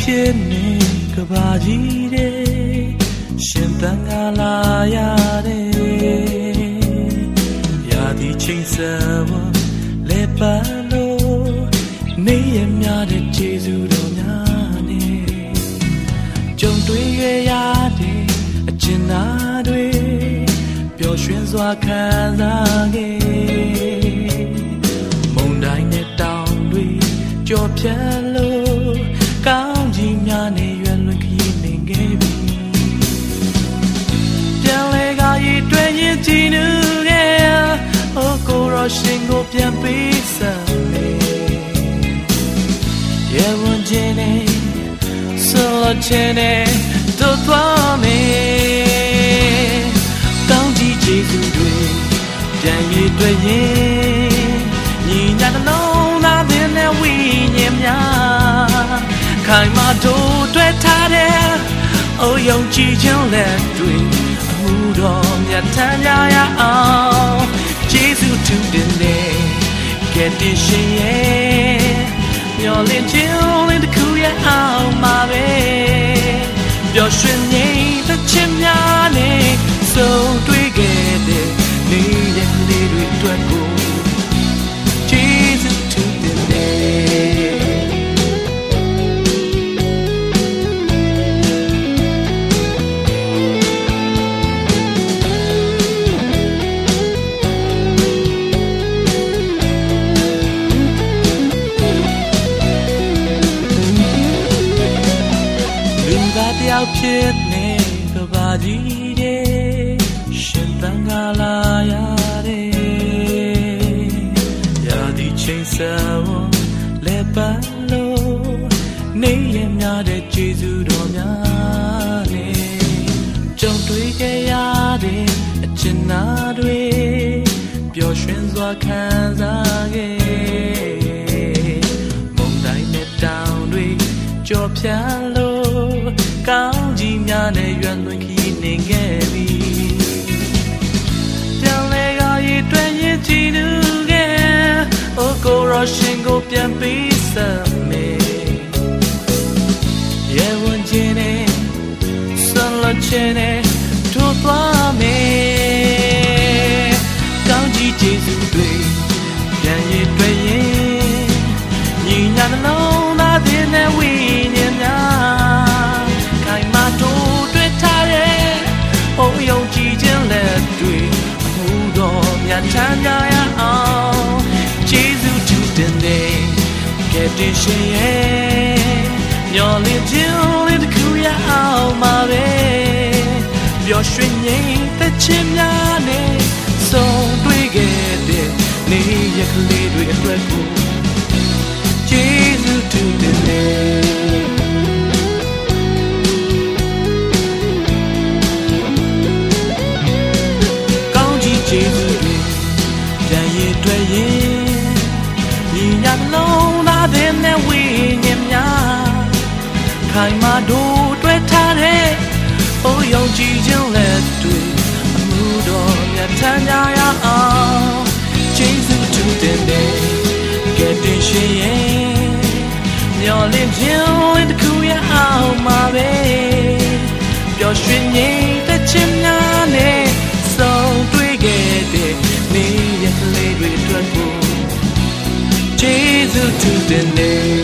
ဖြစ်နေကဘာကြီးတဲ့ရှင်သန်ကလာရတဲ့ရာဒီချိန်စဝလေပါလို့နေရမြတဲ့ကျေးဇူးတော်များနဲ့ကြုံတွေ့ရရတဲ့အကျဉ်းနာတွေပျော်ရွှင်စွာခံစားခဲ့မုန်တိုင်းနဲ့တောင်တွေကြော်ဖြတ်လို့ ကိုရရှင်ကိုပြန်ပေးစမ်းမေရေဝန်ချင်းနဲ့ဆိုလို့ချင်းနဲ့တို့သွားမေကောင်းကြီးကျေးဇူးတွေပြန်ရည်တွင်ရင်ညီညာနှလုံးသားတဲ့ဝိညာဉ်များခိုင်မာတို့တွေ့ထားတဲ့အိုယုံကြည်ခြင်းလက်တွေအမှုတော်မြတ်ထမ်းကြရအောင်ကျေး ဇူးတူတင်နေကဲ့တင်ရှင်ရဲ့မျော်လင့်ခြ ဖြစ်နေကဘာကြီးတဲ့ရှင်တန်ကလာရတဲ့ရာဒီချိန်ဆာဝလဲပါလို့နေရမြတဲ့ကျေးဇူးတော်များနဲ့ကြုံတွေ့ခဲ့ရတဲ့အကျဉ်းနာတွေပျော်ရွှင်စွာခံစားခဲ့မုန်တိုင်းနဲ့တောင်တွေကြော်ဖြတ်လို့ကောင်းကြီးများ နဲ့ရွယ်လွန်ခီးနေခဲ့ပြီပြန်လဲကရည်တွင်ရင်ကြည်နူးခဲ့အိုကိုရရှင်ကိုပြန်ပြီးစမ်းမေရေဝန်ချင်းနဲ့ဆွမ်းလချင်းနဲ့ ကဲ့တင်ရှင်ရဲ့မျော်လင့်ခြင်းလေးတစ်ခုရအောင်ပါပဲပျော်ရွှင်ငြိမ်သက်ခြင်းများနဲ့ဆုံးတွေ့ခဲ့တဲ့နေ့ရက်ကလေးတွေအတွက်ကို ခိုင်မာတို့တွေ့ထားတဲ့ဟိုယုံကြည်ခြင်းလက်တွေ့အမှုတော်မြတ်ထမ်းကြရအောင်ကျေးဇူးတူတင်တယ်ကဲတင်ရှင်ရဲ့မျော်လင့်ခြင်းဝင်တစ်ခုရအောင်မှာပဲပျော်ရွှင်နေတဲ့ခြင်းများနဲ့ဆုံးတွေ့ခဲ့တဲ့နေ့ရက်လေးတွေတွေ့ဖို့ကျေးဇူးတူတင်တယ်